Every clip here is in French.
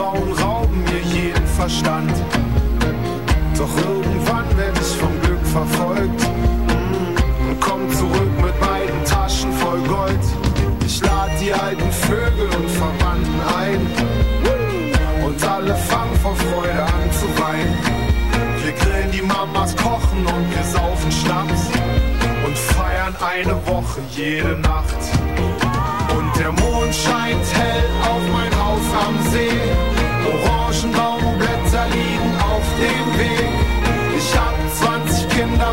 Frauen rauben mir jeden Verstand. Doch irgendwann werd ich vom Glück verfolgt und komm zurück mit beiden Taschen voll Gold. Ich lad die alten Vögel und Verwandten ein und alle fangen vor Freude an zu weinen. Wir grillen die Mamas, kochen und wir saufen Schnaps und feiern eine Woche jede Nacht. Der Mond scheint hell auf mein Haus am See. Orangenbaumblätter liegen auf dem Weg. Ich hab 20 Kinder,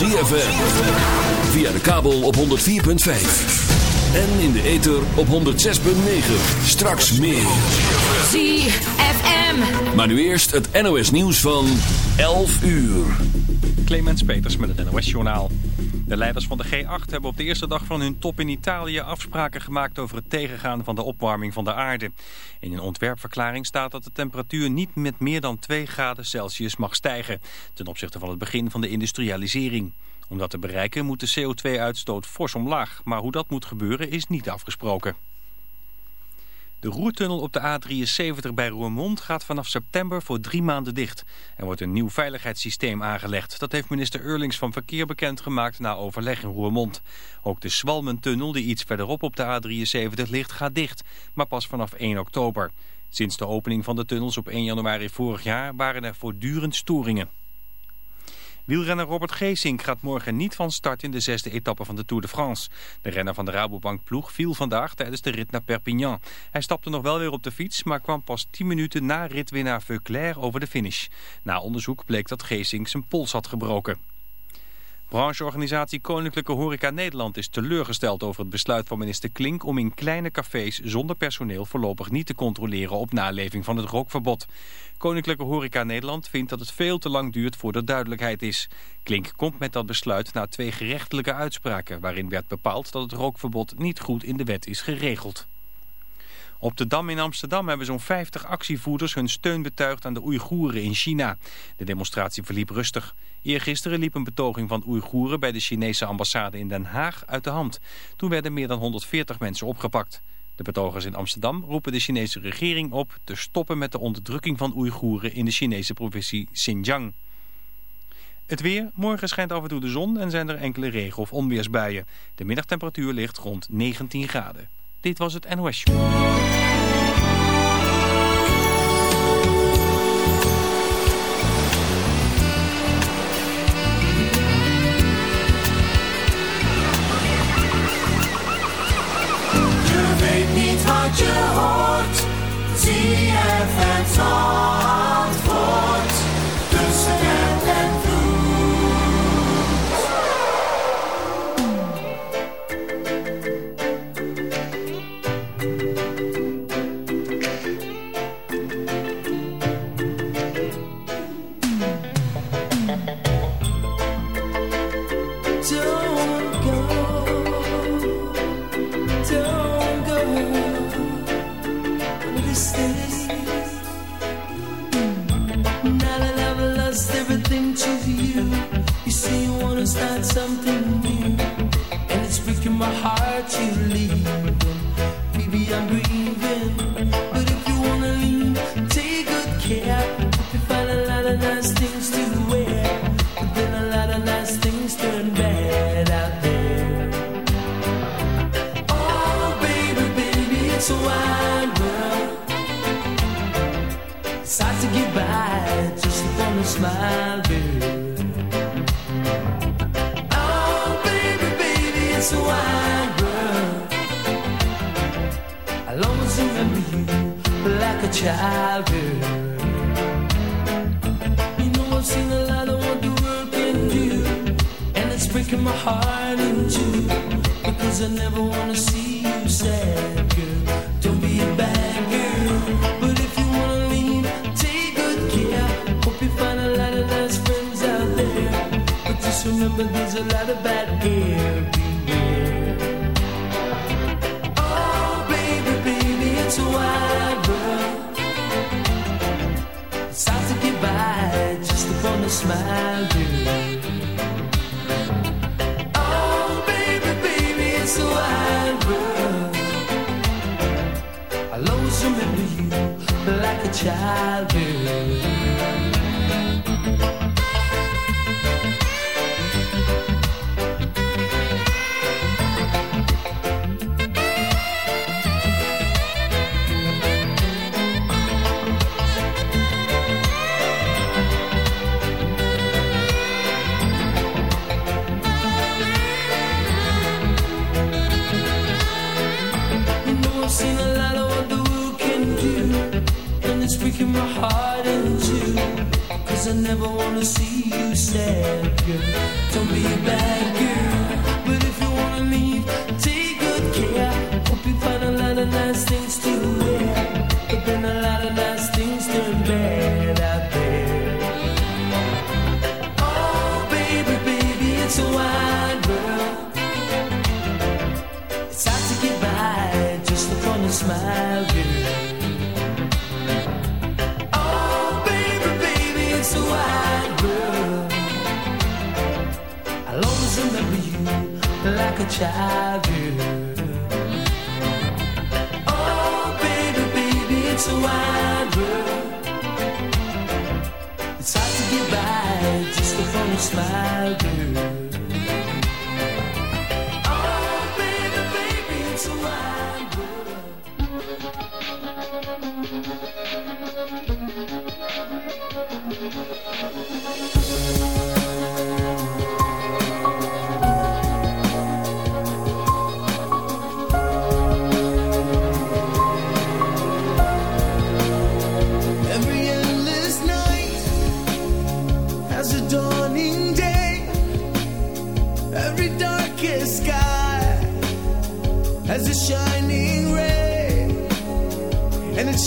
ZFM. Via de kabel op 104.5. En in de ether op 106.9. Straks meer. ZFM. Maar nu eerst het NOS nieuws van 11 uur. Clemens Peters met het NOS-journaal. De leiders van de G8 hebben op de eerste dag van hun top in Italië afspraken gemaakt over het tegengaan van de opwarming van de aarde. Een ontwerpverklaring staat dat de temperatuur niet met meer dan 2 graden Celsius mag stijgen, ten opzichte van het begin van de industrialisering. Om dat te bereiken moet de CO2-uitstoot fors omlaag, maar hoe dat moet gebeuren is niet afgesproken. De roertunnel op de A73 bij Roermond gaat vanaf september voor drie maanden dicht. Er wordt een nieuw veiligheidssysteem aangelegd. Dat heeft minister Eurlings van Verkeer bekendgemaakt na overleg in Roermond. Ook de Swalmentunnel, die iets verderop op de A73 ligt, gaat dicht. Maar pas vanaf 1 oktober. Sinds de opening van de tunnels op 1 januari vorig jaar waren er voortdurend storingen. Wielrenner Robert Geesink gaat morgen niet van start in de zesde etappe van de Tour de France. De renner van de Rabobank ploeg viel vandaag tijdens de rit naar Perpignan. Hij stapte nog wel weer op de fiets, maar kwam pas 10 minuten na ritwinnaar Veuclair over de finish. Na onderzoek bleek dat Geesink zijn pols had gebroken. Brancheorganisatie Koninklijke Horeca Nederland is teleurgesteld over het besluit van minister Klink om in kleine cafés zonder personeel voorlopig niet te controleren op naleving van het rookverbod. Koninklijke Horeca Nederland vindt dat het veel te lang duurt voordat duidelijkheid is. Klink komt met dat besluit na twee gerechtelijke uitspraken waarin werd bepaald dat het rookverbod niet goed in de wet is geregeld. Op de Dam in Amsterdam hebben zo'n 50 actievoerders hun steun betuigd aan de Oeigoeren in China. De demonstratie verliep rustig. Eergisteren liep een betoging van Oeigoeren bij de Chinese ambassade in Den Haag uit de hand. Toen werden meer dan 140 mensen opgepakt. De betogers in Amsterdam roepen de Chinese regering op te stoppen met de onderdrukking van Oeigoeren in de Chinese provincie Xinjiang. Het weer, morgen schijnt af en toe de zon en zijn er enkele regen- of onweersbuien. De middagtemperatuur ligt rond 19 graden. Dit was het NOS childhood.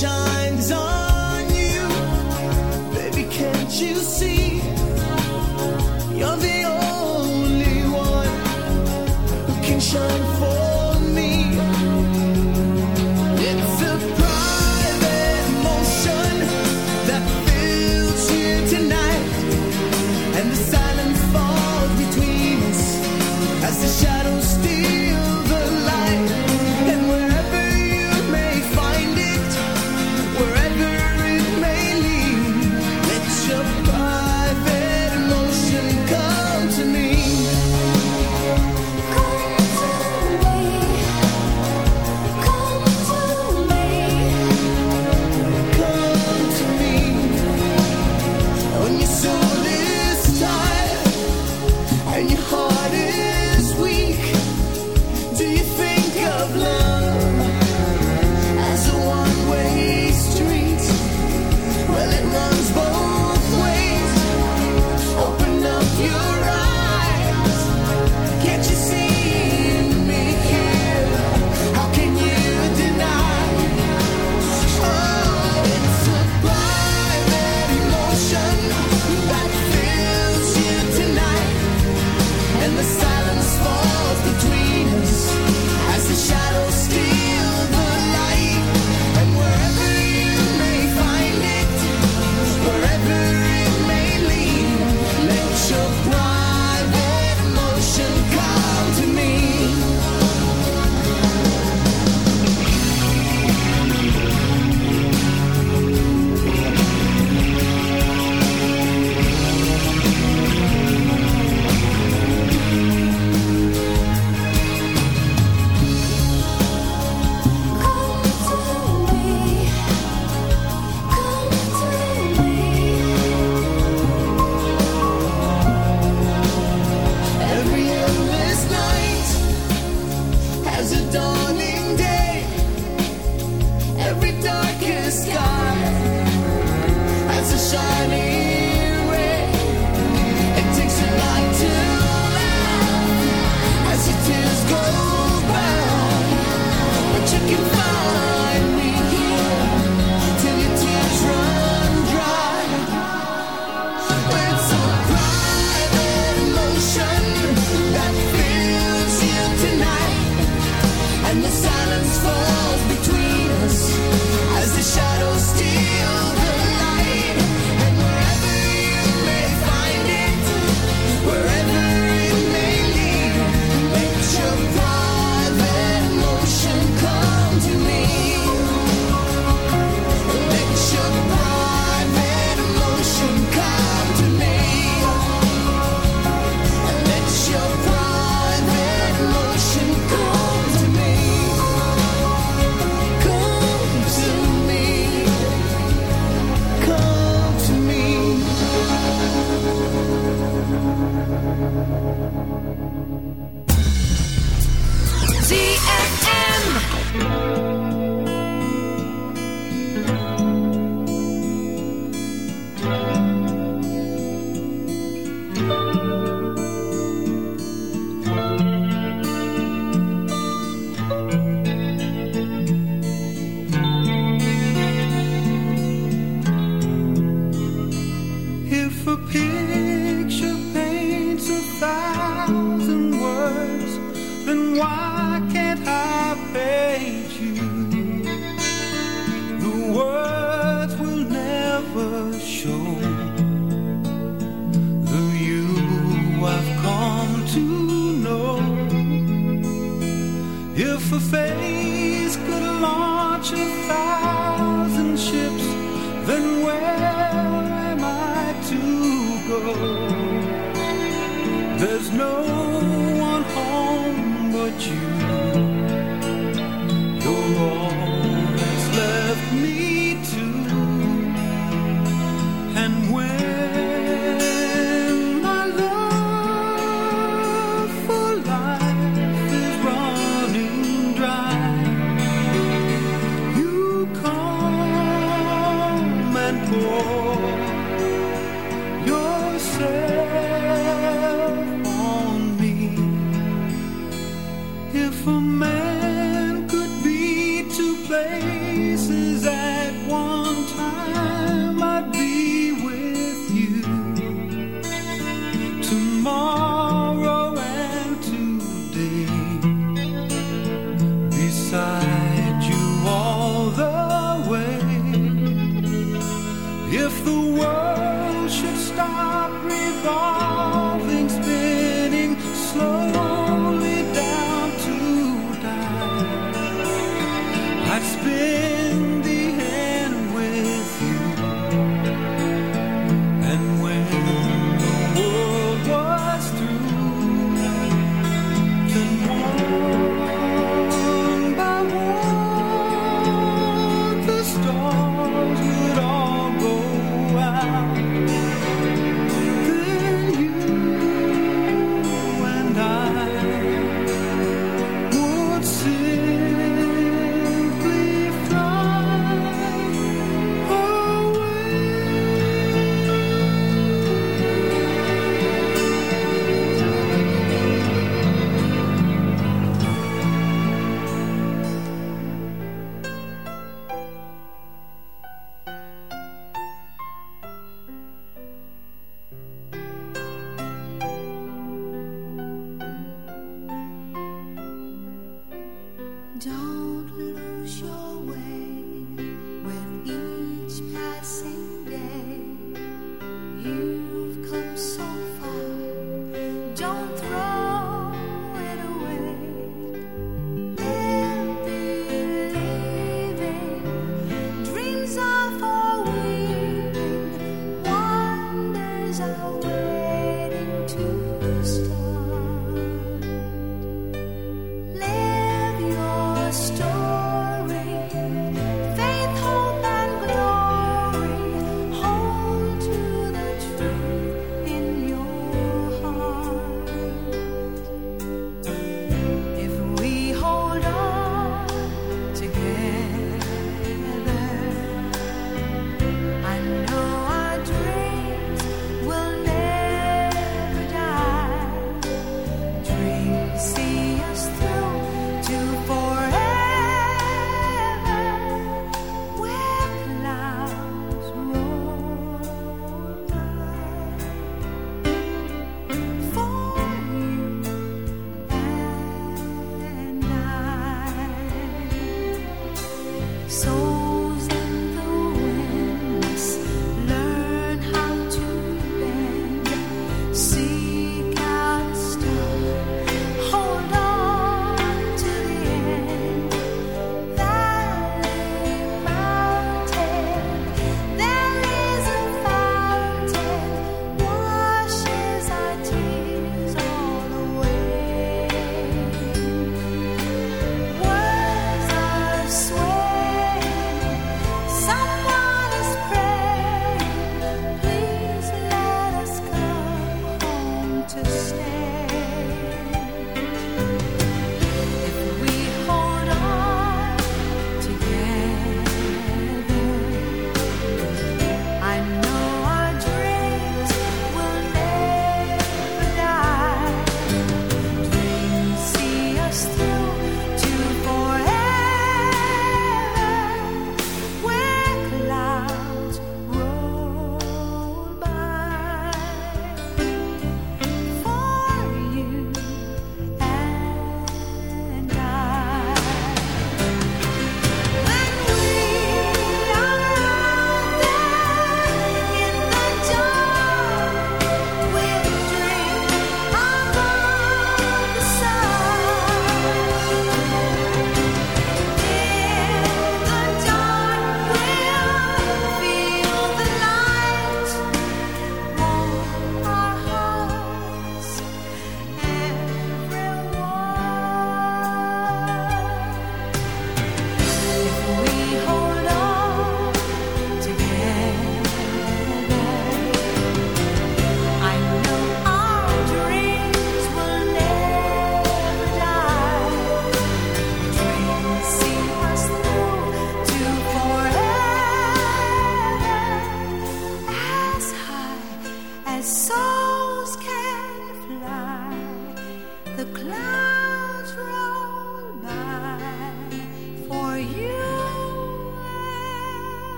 shines on.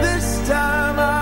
This time I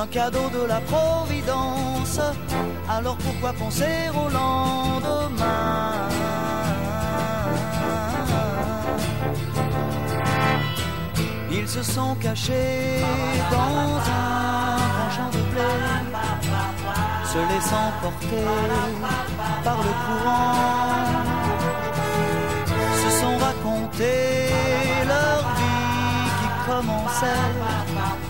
un cadeau de la Providence. Alors pourquoi penser au lendemain Ils se sont cachés dans un grand champ de blé, se laissant porter par le courant, se sont racontés leur vie qui commençait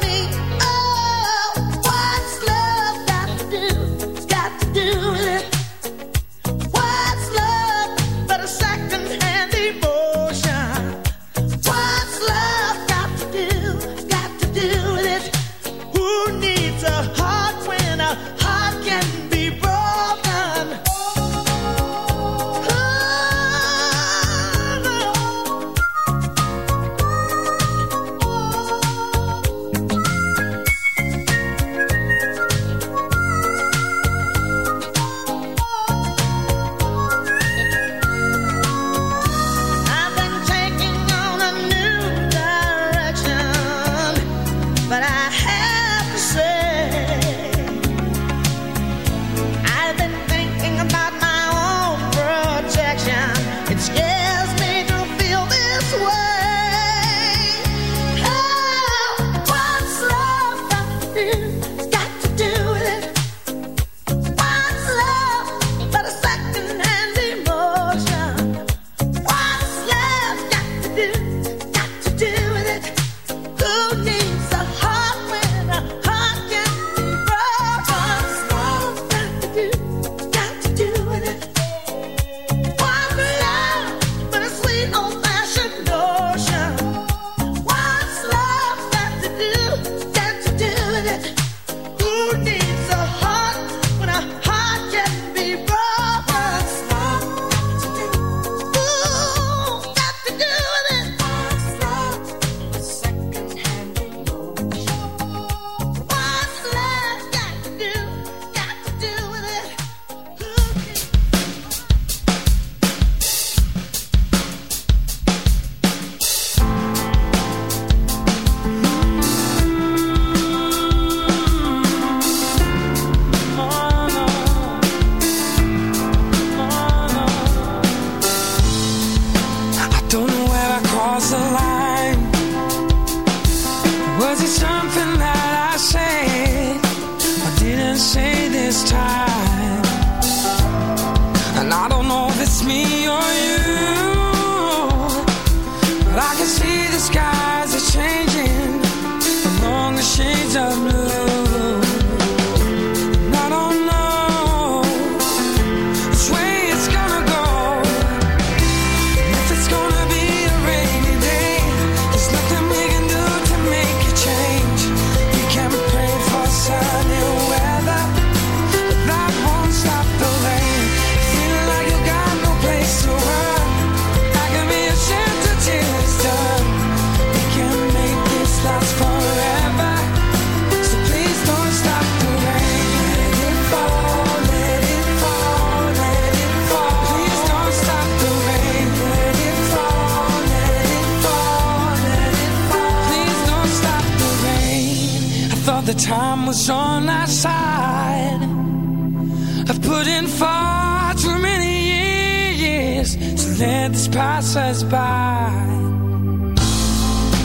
put in far too many years to let this pass us by.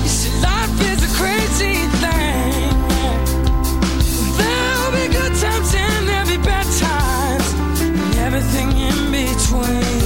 You see, life is a crazy thing. There'll be good times and there'll be bad times And everything in between.